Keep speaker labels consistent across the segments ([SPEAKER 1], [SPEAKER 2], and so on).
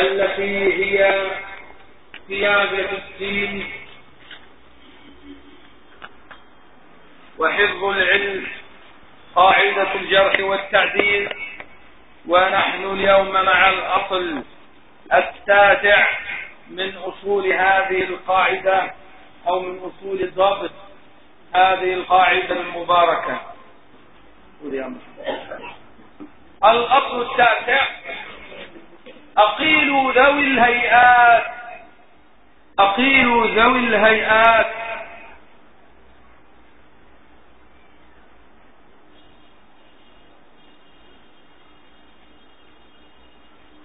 [SPEAKER 1] التي هي قيادة الدين. وحفظ العلم قاعدة الجرح والتعديل. ونحن اليوم مع الأصل التاسع من أصول هذه القاعدة أو من أصول ضابط هذه القاعدة المباركة. الأصل التاسع أقيلوا ذوي الهيئات. أقيلوا ذوي الهيئات.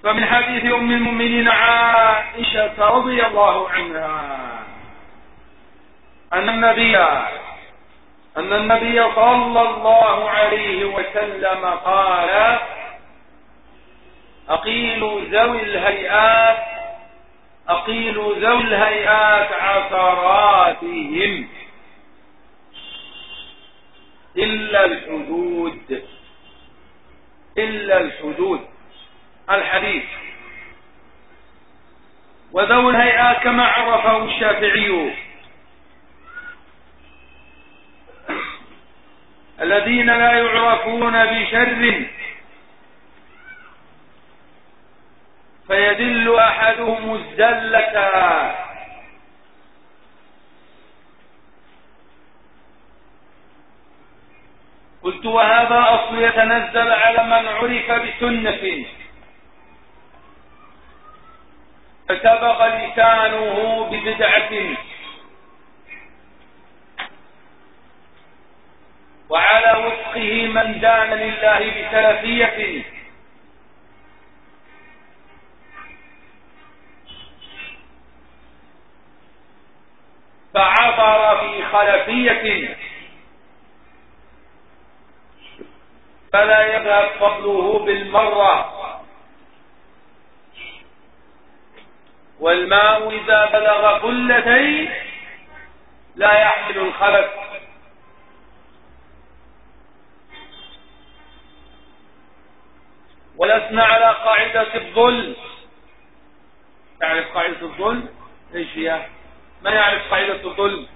[SPEAKER 1] فمن حديث أم المؤمنين عائشة رضي الله عنها أن النبي أن النبي صلى الله عليه وسلم قال أقيلوا ذوي الهيئات أقيلوا ذوي الهيئات عثراتهم. إلا الحدود إلا الحدود. الحديث. وذوي الهيئات كما عرفه الشافعي. الذين لا يعرفون بشر. فيدل أحدهم الزلة. قلت وهذا أصل يتنزل على من عرف بسنة. فسبق لسانه ببدعة. وعلى وفقه من دان لله بسلفية. يذهب فضله بالمرة. والماء إذا بلغ قلتين لا يحمل الخلف ولسنا على قاعدة الظل تعرف قاعدة الظل إيش هي؟ ما يعرف قاعدة الظل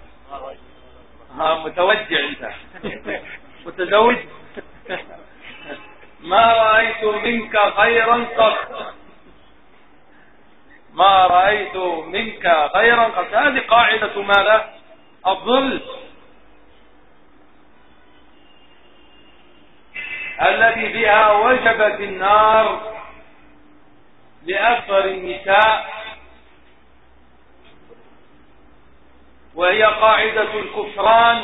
[SPEAKER 1] ها متوجع أنت. متزوج. ما رأيت منك خيرا قط. ما رأيت منك خيرا قط. هذه قاعدة ماذا؟ الظل الذي بها وجبت النار لأكثر النساء. وهي قاعدة الكفران.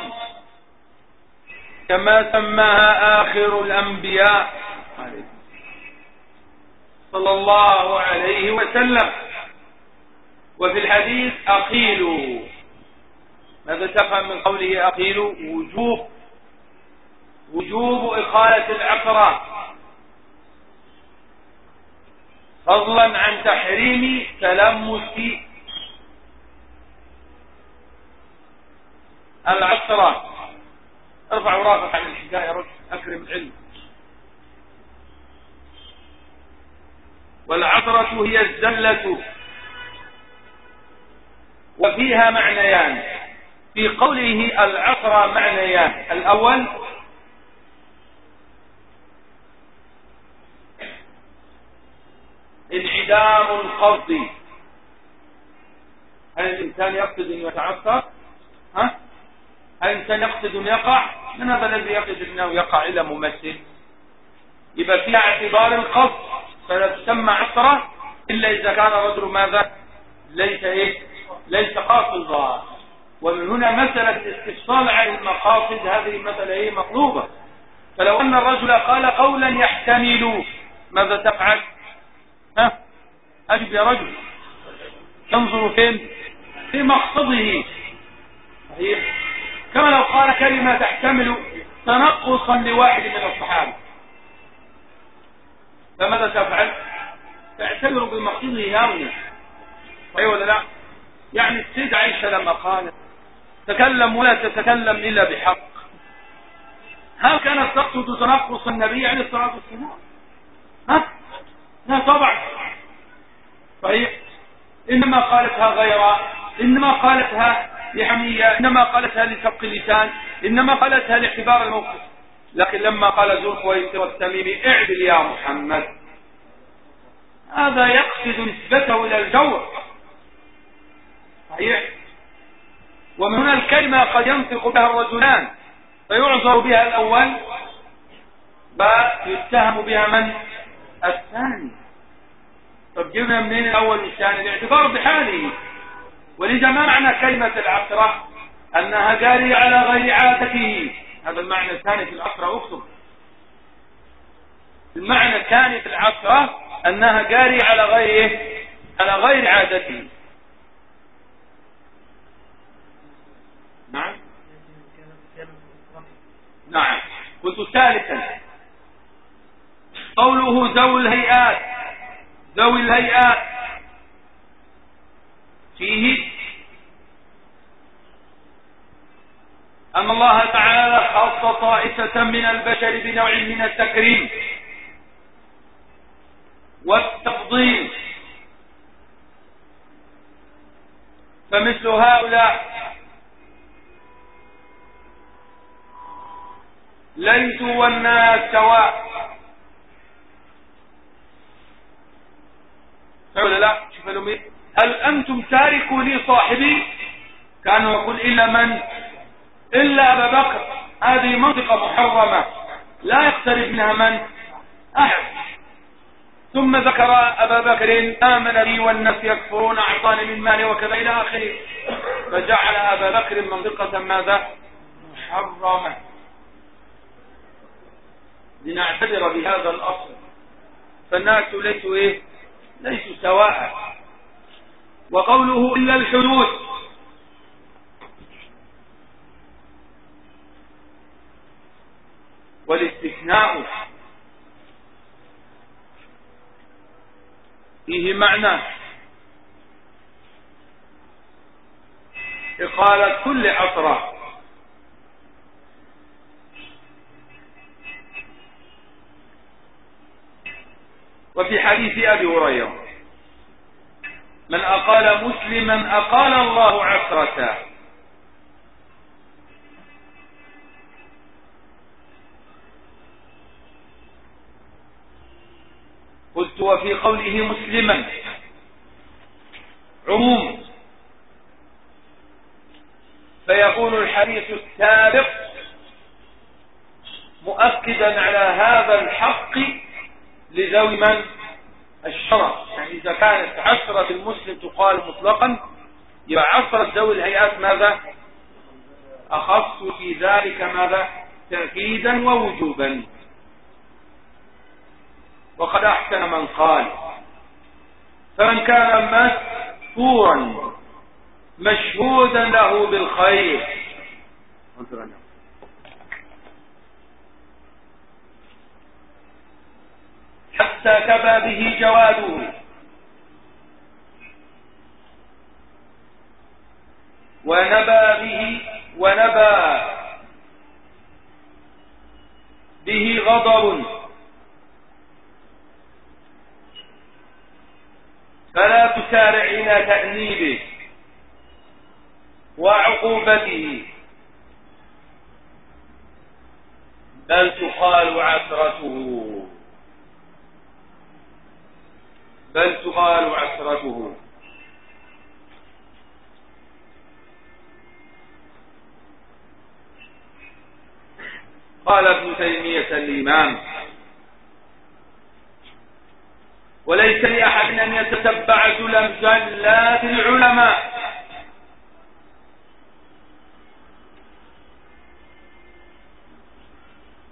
[SPEAKER 1] كما سماها آخر الأنبياء. صلى الله عليه وسلم. وفي الحديث أقيلوا ماذا تفهم من قوله أقيلوا وجوب. وجوب إخالة العقرة فضلا عن تحريم تلمس العشرة ارفع راسك عن الحكاية يا رجل أكرم العلم. والعثرة هي الزلة. وفيها معنيان. في قوله العثرة معنيان. الأول انعدام القصد هل الإنسان يقصد أن يتعثر ها؟ هل الإنسان يقصد أن يقع؟ من هذا الذي يقصد أنه يقع إلى ممثل؟ يبقى فيها اعتبار القصد فلا تسمى عثرة إلا إذا كان الرجل ماذا؟ ليس إيه؟ ليس قاصدا ومن هنا مسألة الاستفصال عن المقاصد هذه مسألة إيه؟ مطلوبة. فلو أن الرجل قال قولا يحتمل ماذا تفعل؟ ها؟ أجب يا رجل. تنظر فين؟ في مقصده. صحيح. كما لو قال كلمة تحتمل تنقصا لواحد من الصحابة. فماذا تفعل؟ تعتبر بمقصده هاوية صحيح ولا لا؟ يعني السيد عائشة لما قالت تكلم ولا تتكلم إلا بحق. هل كانت تقصد تنقص النبي عليه الصلاة والسلام؟ ها؟ لا طبعا. إنما قالتها غيرا إنما قالتها لحمية إنما قالتها لسبق اللسان إنما قالتها لاعتبار الموقف. لكن لما قال ذو الخويصر التميمي اعدل يا محمد. هذا يقصد نسبته إلى الجور. صحيح؟ ومن هنا الكلمة قد ينطق بها الرجلان فيعذر بها الأول ويتهم بها من؟ الثاني. طب جبنا منين الأول والثاني؟ الاعتبار بحاله. ولذا ما معنى كلمة العصرة أنها جارية على غير عادته. هذا المعنى الثاني في العصرة أكتب المعنى الثاني في العصرة أنها جارية على غير على غير عادته. نعم. نعم. قلت ثالثا. قوله ذوي الهيئات. ذوي الهيئات. فيه أن الله تعالى خص طائفة من البشر بنوع من التكريم والتفضيل. فمثل هؤلاء ليسوا والناس سواء. ولا لا شوف هل أنتم تاركوا لي صاحبي؟ كانوا يقول إلا من إلا أبا بكر هذه منطقة محرمة. لا يقترب منها من؟ أحد. ثم ذكر أبا بكر آمن بي والناس يكفرون اعطاني من مالي وكذا إلى آخره. فجعل أبا بكر منطقة ماذا؟ محرمة. لنعتبر بهذا الأصل. فالناس ليسوا إيه؟ ليسوا سواء. وقوله إلا الحدود. والاستثناء. فيه معنى. إقالة كل عطرة وفي حديث أبي هريرة من أقال مسلما أقال الله عسرته وفي قوله مسلما. عموم. فيكون الحديث السابق مؤكدا على هذا الحق لذوي من؟ الشرع. يعني إذا كانت عشرة المسلم تقال مطلقا يبقى عشرة ذوي الهيئات ماذا؟ أخص في ذلك ماذا؟ تأكيدا ووجوبا. وقد أحسن من قال. فمن كان مستورا مشهودا له بالخير. حتى كبى به جواده. ونبى به ونبى به غضب فلا تسارع إلى تأنيبه وعقوبته بل تقال عثرته بل تقال عسرته قال ابن الإمام وليس لأحد أن يتتبع سلم زلات العلماء.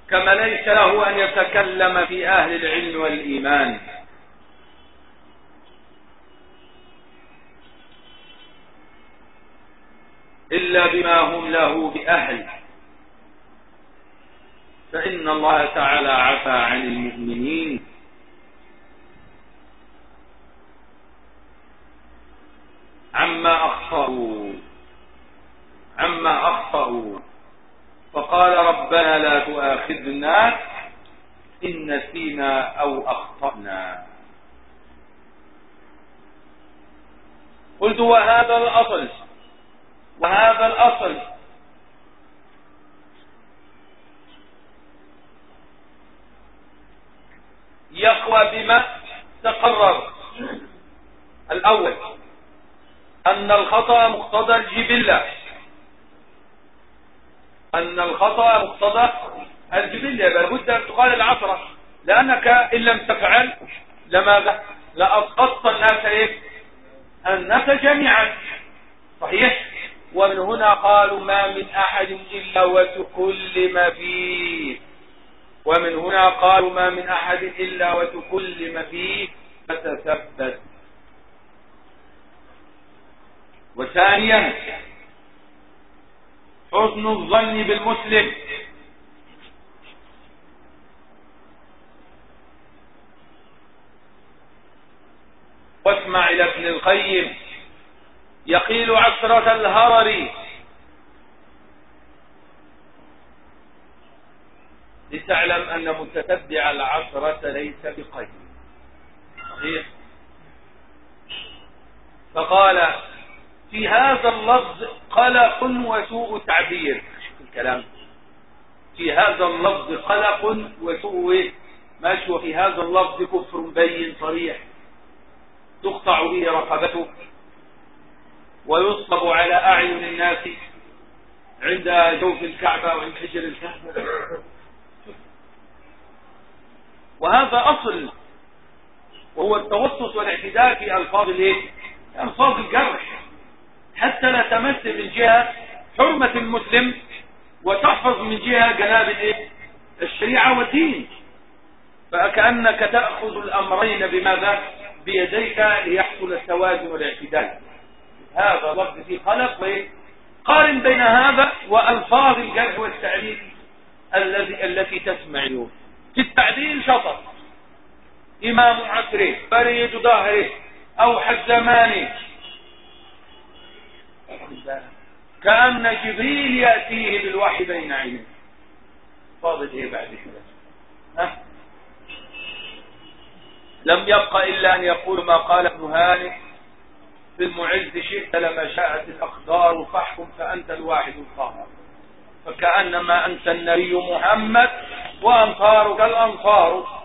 [SPEAKER 1] كما ليس له أن يتكلم في أهل العلم والإيمان. إلا بما هم له بأهل. فإن الله تعالى عفى عن المؤمنين. عما أخطأوا. عما أخطأوا. فقال ربنا لا تؤاخذنا إن نسينا أو أخطأنا. قلت وهذا الأصل وهذا الأصل يقوى بما تقرر. الأول أن الخطأ مقتضى الجبلة. أن الخطأ مقتضى الجبلة. لابد أن تقال العصرة لأنك إن لم تفعل لماذا؟ لأسقطت الناس إيه؟ الناس جميعا. صحيح؟ ومن هنا قالوا ما من أحد إلا وتكلم فيه. ومن هنا قالوا ما من أحد إلا وتكلم فيه فتثبت. وثانيا حسن الظن بالمسلم. واسمع إلى ابن القيم يقيل عشرة الهرر لتعلم أن متتبع العشرة ليس بقيم صحيح؟ فقال في هذا اللفظ قلق وسوء تعبير. شوف الكلام. في هذا اللفظ قلق وسوء ماشي. وفي هذا اللفظ كفر بين صريح. تقطع به رقبته. ويصلب على أعين الناس عند جوف الكعبة وعند حجر الكعبة. وهذا أصل وهو التوسط والاعتدال في ألفاظ الإيه؟ ألفاظ الجرح. حتى لا تمس من جهة حرمة المسلم وتحفظ من جهة جناب الإيه؟ الشريعة والدين. فكأنك تأخذ الأمرين بماذا؟ بيديك ليحصل التوازن والاعتدال. هذا لفظ في خلق قارن بين هذا وألفاظ الجرح والتعديل الذي التي تسمع اليوم في التعديل شطر. إمام عصره بريد ظهره اوحى الزمان كأن جبريل يأتيه بالوحي بين عينيه. فاضل إيه بعد كده؟ ها؟ لم يبق إلا أن يقول ما قال ابن هانئ في المعز شئت لما شاءت الأقدار فاحكم فأنت الواحد القهار فكأنما أنت النبي محمد وأنصارك الأنصار.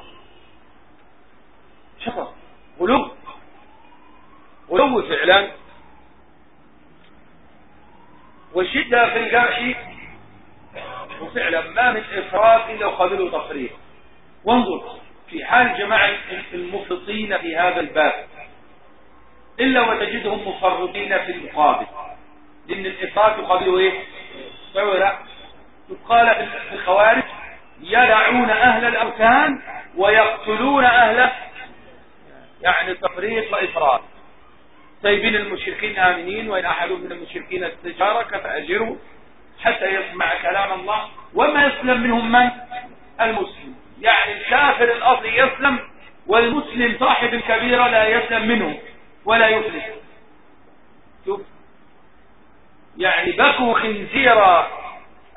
[SPEAKER 1] شفر غلو. غلو فعلا. وشدة في الجرح. وفعلا ما من إفراد إلا وقبله تفريط. وانظر في حال جماعة المفرطين في هذا الباب. إلا وتجدهم مفرطين في المقابل. لأن الإفراط يقابله إيه؟ لا يقال في الخوارج يدعون أهل الأركان ويقتلون أهل يعني تفريط وإفراط. سايبين المشركين آمنين وإن أحد من المشركين استجارك فأجره حتى يسمع كلام الله. وما يسلم منهم من؟ المسلم. يعني الكافر الأصلي يسلم والمسلم صاحب الكبيرة لا يسلم منه ولا يفلس شوف يعني بكوا خنزير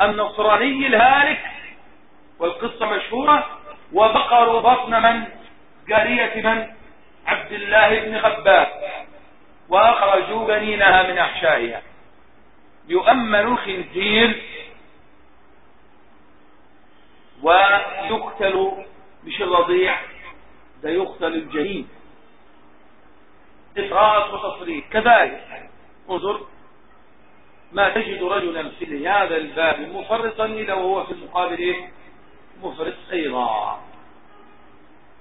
[SPEAKER 1] النصراني الهالك والقصة مشهورة وبقروا بطن من جارية من عبد الله بن خباب وأخرجوا بنينها من أحشائها. يؤمن الخنزير ويقتل مش الرضيع ده يقتل الجنين إفراط وتصريف كذلك انظر. ما تجد رجلا في هذا الباب مفرطا إلا وهو في المقابل إيه؟ مفرط أيضا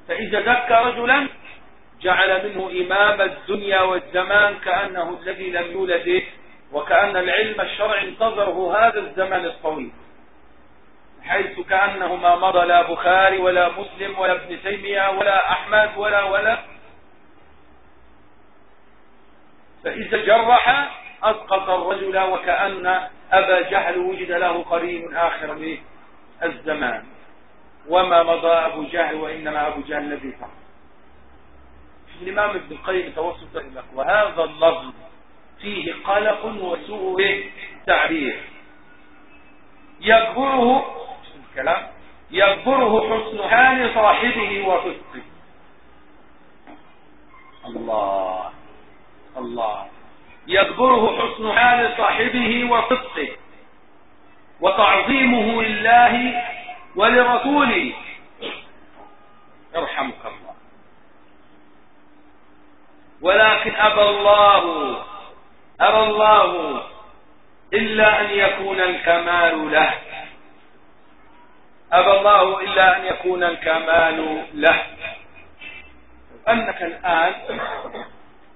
[SPEAKER 1] فإذا ذكى رجلا جعل منه إمام الدنيا والزمان كأنه الذي لم يولد إيه؟ وكأن العلم الشرعي انتظره هذا الزمن الطويل حيث كأنه ما مضى لا بخاري ولا مسلم ولا ابن تيمية ولا أحمد ولا ولا فإذا جرح أسقط الرجل وكأن أبا جهل وجد له قرين آخر من الزمان. وما مضى أبو جهل وإنما أبو جهل الذي فعل الإمام ابن القيم توسط لك وهذا اللفظ فيه قلق وسوء تعبير. يكبره الكلام. يكبره حسن حال صاحبه وفسقه الله. الله. يكبره حسن حال صاحبه وصدقه وتعظيمه لله ولرسوله. يرحمك الله. ولكن أبى الله أبى الله إلا أن يكون الكمال له. أبى الله إلا أن يكون الكمال له. أنك الآن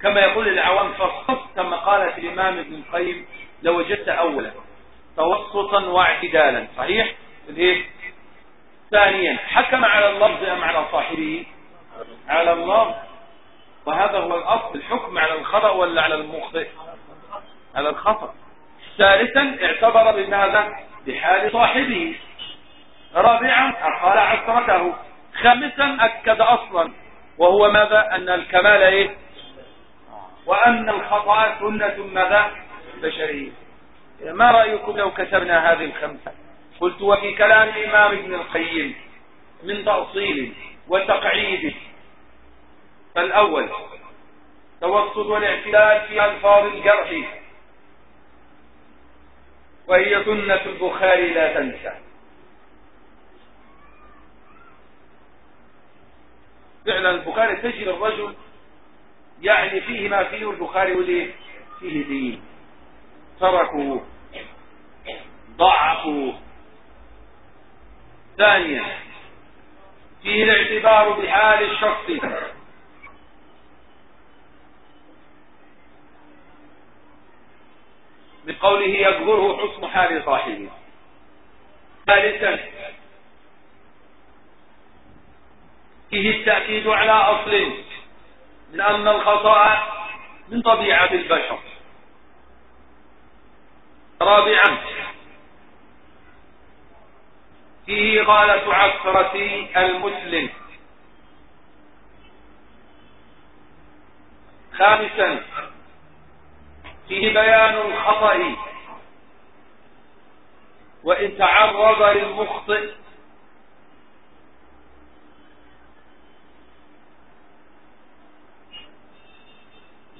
[SPEAKER 1] كما يقول العوام فالصف كما قالت الإمام ابن القيم لوجدت أولا توسطا واعتدالا صحيح؟ الايه ثانيا حكم على اللفظ أم على صاحبه. على الله؟ وهذا هو الأصل الحكم على الخطأ ولا على المخطئ؟ على الخطأ. ثالثا اعتبر بماذا؟ بحال صاحبه. رابعا أقال عسرته خامسا أكد أصلا. وهو ماذا؟ أن الكمال إيه؟ وأن الخطأ سنة ماذا؟ بشرية. ما رأيكم لو كتبنا هذه الخمسة؟ قلت وفي كلام الإمام ابن القيم من تأصيل وتقعيد. فالأول توسط والاعتدال في ألفاظ الجرح. وهي سنة البخاري لا تنسى. فعلا البخاري تجد الرجل يعني فيه ما فيه البخاري وليه؟ فيه دين تركوا ضعفوا. ثانيا فيه الاعتبار بحال الشخص. من قوله يكبره حسن حال صاحبه. ثالثا فيه التأكيد على أصل. من أن الخطأ من طبيعة البشر. رابعا. فيه غالة عثرة المسلم. خامسا. فيه بيان الخطأ. وإن تعرض للمخطئ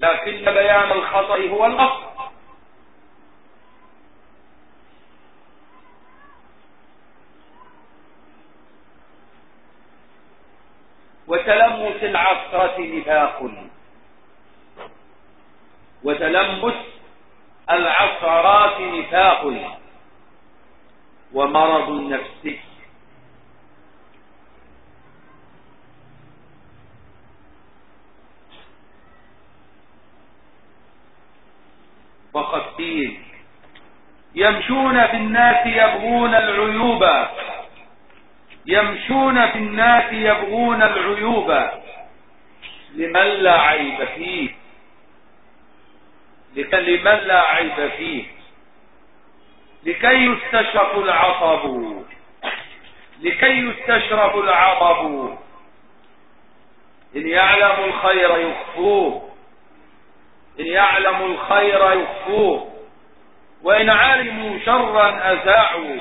[SPEAKER 1] لكن بيان الخطأ هو الأصل. وتلمس العصرة نفاق. وتلمس العصرات نفاق. ومرض نفسي يمشون في الناس يبغون العيوب. يمشون في الناس يبغون العيوب. لمن لا عيب فيه؟ لمن لا عيب فيه؟ لكي يستشرف العصب لكي يستشرف العصب إن يعلم الخير يخفوه. إن يعلم الخير يخفوه. وإن علموا شرا أذاعوا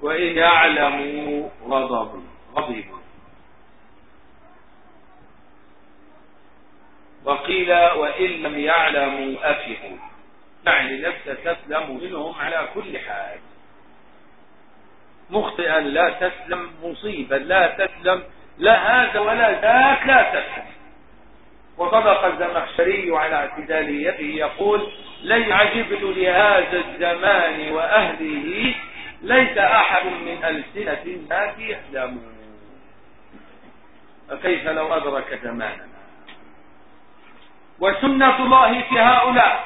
[SPEAKER 1] وإن يعلموا غضبوا غضبوا وقيل وإن لم يعلموا أفقوا يعني نفس تسلم منهم على كل حال. مخطئا لا تسلم مصيبا لا تسلم لا هذا ولا ذاك لا تسلم وصدق الزمخشري على اعتداليته يقول لن عجبت لهذا الزمان وأهله ليس أحد من ألسنة الناس يعلمون. فكيف لو أدرك زماننا؟ وسنة الله في هؤلاء.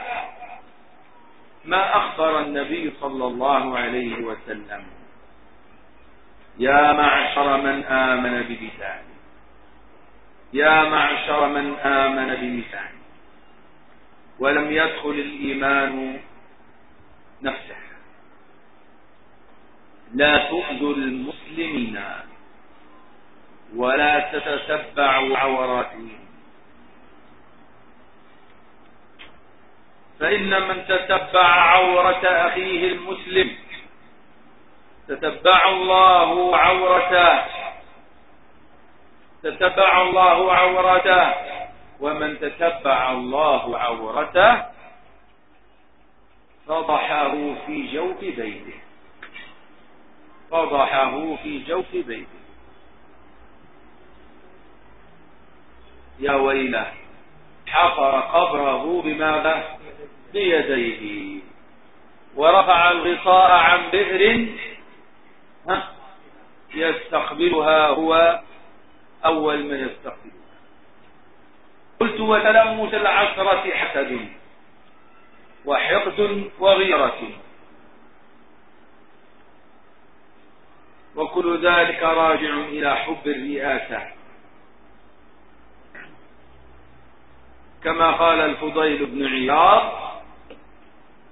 [SPEAKER 1] ما أخبر النبي صلى الله عليه وسلم؟ يا معشر من آمن بلسانه يا معشر من آمن بلسانه ولم يدخل الإيمان نفسه. لا تؤذوا المسلمين ولا تتتبعوا عوراتهم. فإن من تتبع عورة أخيه المسلم تتبع الله عورته. تتبع الله عورته. ومن تتبع الله عورته فضحه في جوف بيته. فضحه في جوف بيته. يا ويله حفر قبره بماذا؟ بيديه. ورفع الغطاء عن بئر يستقبلها هو أول من يستقبلها. قلت وتلمس العشرة حسد وحقد وغيرة. وكل ذلك راجع إلى حب الرئاسة. كما قال الفضيل بن عياض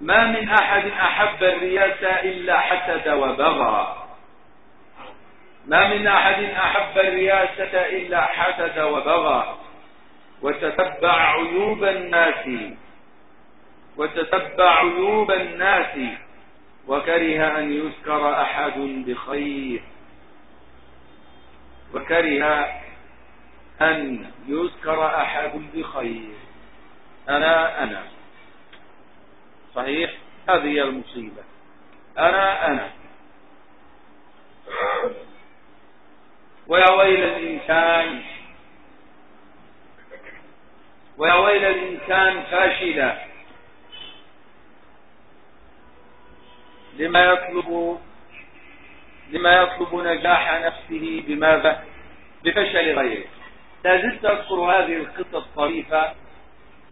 [SPEAKER 1] ما من أحد أحب الرياسة إلا حسد وبغى. ما من أحد أحب الرياسة إلا حسد وبغى وتتبع عيوب الناس وتتبع عيوب الناس وكره أن يذكر أحد بخير وكره أن يذكر أحد بخير. أنا أنا. صحيح؟ هذه المصيبة. أنا أنا. ويا ويل الإنسان ويا ويل الإنسان فاشلا. لما يطلب لما يطلب نجاح نفسه بماذا بفشل غيره. لا زلت أذكر هذه القصة الطريفة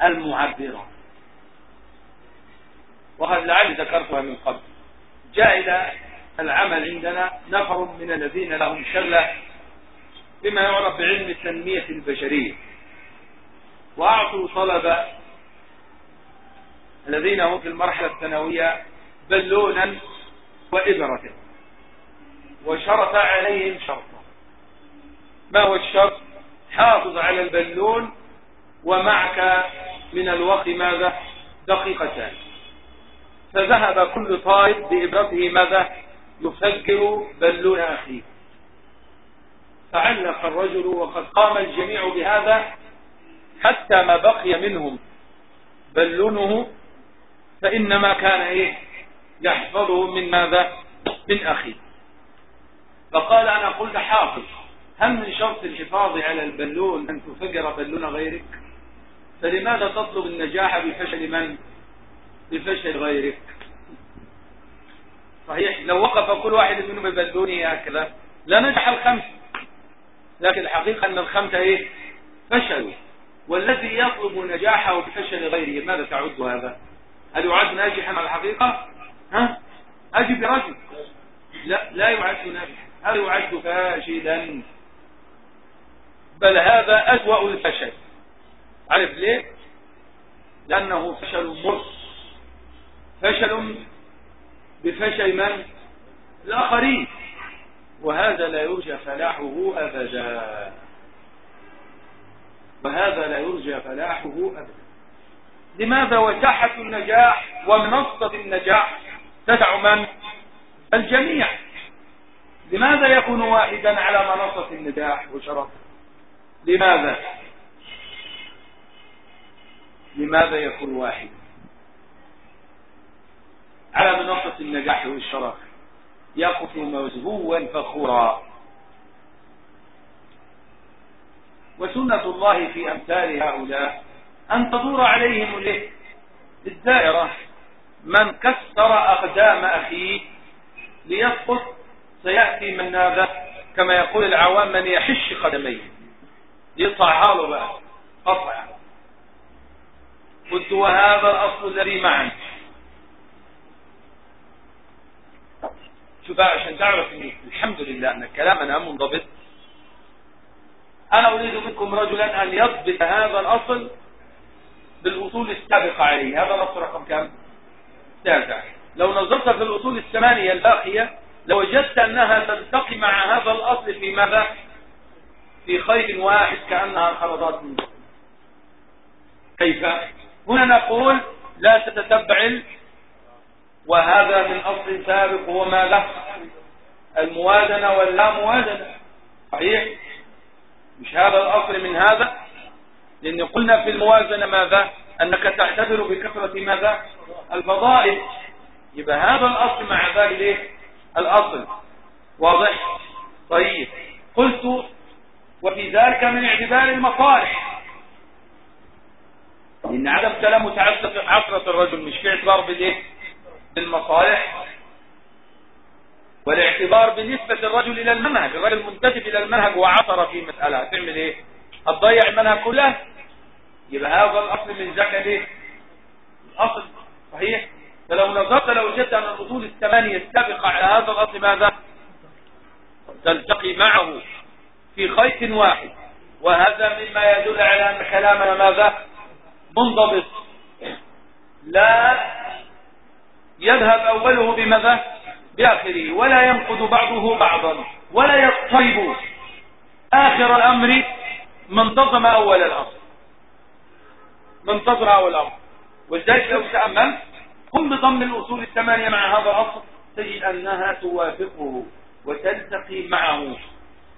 [SPEAKER 1] المعبرة. وقد لعلي ذكرتها من قبل. جاء إلى العمل عندنا نفر من الذين لهم شغلة بما يعرف بعلم التنمية البشرية. وأعطوا طلبة الذين هم في المرحلة الثانوية بلونا وإبرة. وشرط عليهم شرطا ما هو الشرط حافظ على البلون ومعك من الوقت ماذا؟ دقيقتان. فذهب كل طالب بإبرته ماذا؟ يفجر بلون أخيه. فعلق الرجل وقد قام الجميع بهذا حتى ما بقي منهم بلونه فإنما كان إيه؟ يحفظه من ماذا؟ من أخيه. فقال أنا قلت حافظ هل من شرط الحفاظ على البلون أن تفجر بلون غيرك؟ فلماذا تطلب النجاح بفشل من؟ بفشل غيرك. صحيح؟ لو وقف كل واحد منهم ببلونه هكذا لنجح الخمس. لكن الحقيقة أن الخمسة إيه؟ فشلوا والذي يطلب نجاحه بفشل غيره ماذا تعد هذا؟ هل يعد ناجحا على الحقيقة؟ ها؟ أجب رجل. لا لا يعد ناجحا. هل يعد فاشلا؟ بل هذا أسوأ الفشل. عارف ليه؟ لأنه فشل مر. فشل بفشل من؟ الآخرين. وهذا لا يرجى فلاحه أبدا. وهذا لا يرجى فلاحه أبدا. لماذا وساحة النجاح ومنصة النجاح تدع من؟ الجميع. لماذا يكون واحدا على منصة النجاح وشرف؟ لماذا؟ لماذا يكون واحد على منصة النجاح والشرف؟ يقف مزهوا فخورا. وسنة الله في أمثال هؤلاء أن تدور عليهم الدائرة من كسر أقدام أخيه ليسقط سيأتي من هذا كما يقول العوام من يحش قدميه يقطعها له بقى قطع قلت وهذا الأصل الذي معنا شوف عشان تعرف ان الحمد لله أن كلامنا منضبط. أنا أريد منكم رجلا أن يضبط هذا الأصل بالأصول السابقة عليه. هذا الأصل رقم كم؟ تاسع. لو نظرت في الأصول الثمانية الباقية لوجدت أنها تلتقي مع هذا الأصل في ماذا؟ في خير واحد كأنها خلطات من كيف؟ هنا نقول لا تتتبع وهذا من أصل سابق هو ما له. الموازنة واللا موازنة. صحيح؟ مش هذا الأصل من هذا؟ لأن قلنا في الموازنة ماذا؟ أنك تعتبر بكثرة ماذا؟ الفضائل. يبقى هذا الأصل مع ذلك إيه؟ الأصل. واضح؟ طيب. قلت وفي ذلك من اعتبار المصالح. إن عدم كلام عصرة الرجل مش في اعتبار بالإيه؟ بالمصالح والاعتبار بنسبة الرجل إلى المنهج الرجل منتسب إلى المنهج وعصر في مسألة. هتعمل إيه؟ هتضيع المنهج كله؟ يبقى هذا الأصل من زكاة إيه؟ الأصل صحيح؟ فلو نظرت لو وجدت أن الأصول الثمانية السابقة على هذا الأصل ماذا؟ تلتقي معه في خيط واحد. وهذا مما يدل على أن كلامنا ماذا؟ منضبط. لا يذهب أوله بماذا؟ بآخره. ولا ينقض بعضه بعضا. ولا يضطرب آخر الأمر منتظم أول الأمر. منتظم أول الأمر. ولذلك لو تأمل قم بضم الأصول الثمانية مع هذا الأصل. تجد أنها توافقه وتلتقي معه.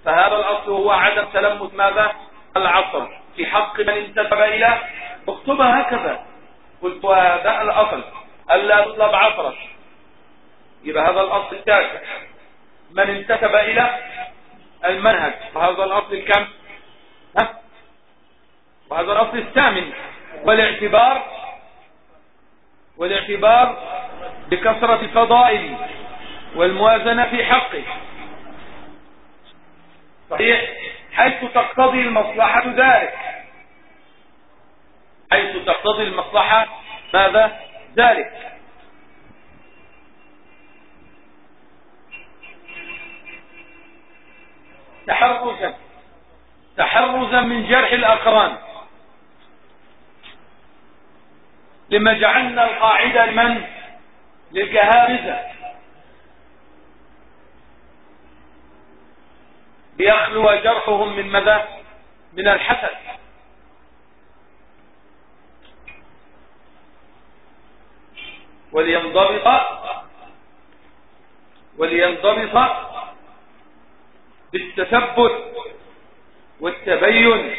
[SPEAKER 1] فهذا الأصل هو عدم تلمس ماذا؟ العصر. في حق من انتسب إلى اكتبها هكذا. قلت وهذا الأصل. ألا تطلب عصرا يبقى هذا الأصل التاسع. من انتسب إلى المنهج. وهذا الأصل الكم؟ ها؟ وهذا الأصل الثامن. والاعتبار والاعتبار بكثرة فضائل والموازنة في حقه. صحيح؟ حيث تقتضي المصلحة ذلك. حيث تقتضي المصلحة ماذا؟ ذلك. تحرزا تحرزا من جرح الأقران. لما جعلنا القاعدة لمن للجهابزة ليخلو جرحهم من ماذا؟ من الحسد. ولينضبط ولينضبط بالتثبت والتبين.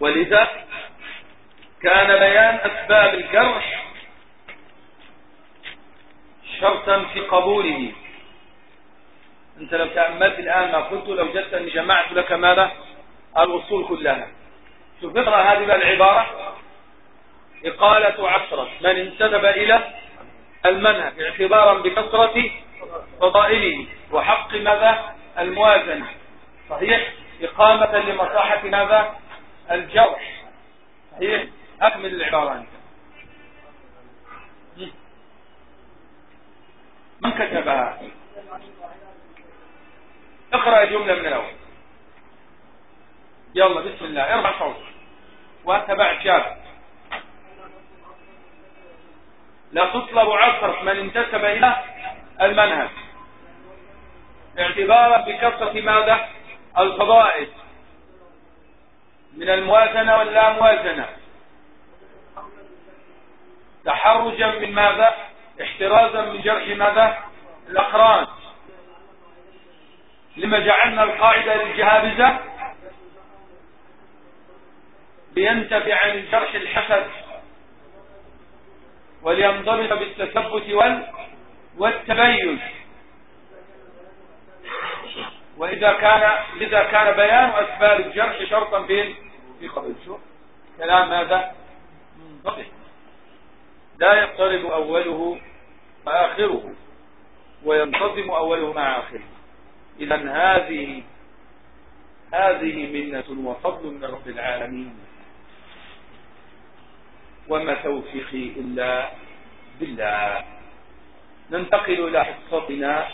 [SPEAKER 1] ولذا كان بيان أسباب الجرح شرطا في قبوله. انت لو تأملت الآن ما قلت لو جدت أني جمعت لك ماذا؟ الأصول كلها. شوف اقرأ هذه العبارة؟ إقالة عشرة من انتدب إلى المنهج اعتبارا بكثرة فضائله وحق ماذا؟ الموازنة. صحيح؟ إقامة لمصاحة ماذا؟ الجرح صحيح؟ أكمل العبارة من كتبها؟ اقرأ جملة من الأول. يلا بسم الله. ارفع صوت وانت بعد شاب لا تطلب عصر من انتسب إلى المنهج. اعتبارا بكثرة ماذا؟ الفضائل. من الموازنة واللا موازنة. تحرجا من ماذا؟ احترازا من جرح ماذا؟ الأقران. لما جعلنا القاعدة للجهابزة لينتفع من جرح الحسد ولينضبط بالتثبت وال والتبين وإذا كان لذا كان بيان أسباب الجرح شرطا في في قبل. شو؟ كلام هذا منضبط لا يقترب أوله وآخره وينتظم أوله مع آخره. إذا هذه هذه منة وفضل من رب العالمين. وما توفيقي إلا بالله. ننتقل إلى حصتنا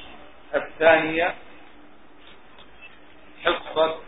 [SPEAKER 1] الثانية. حصة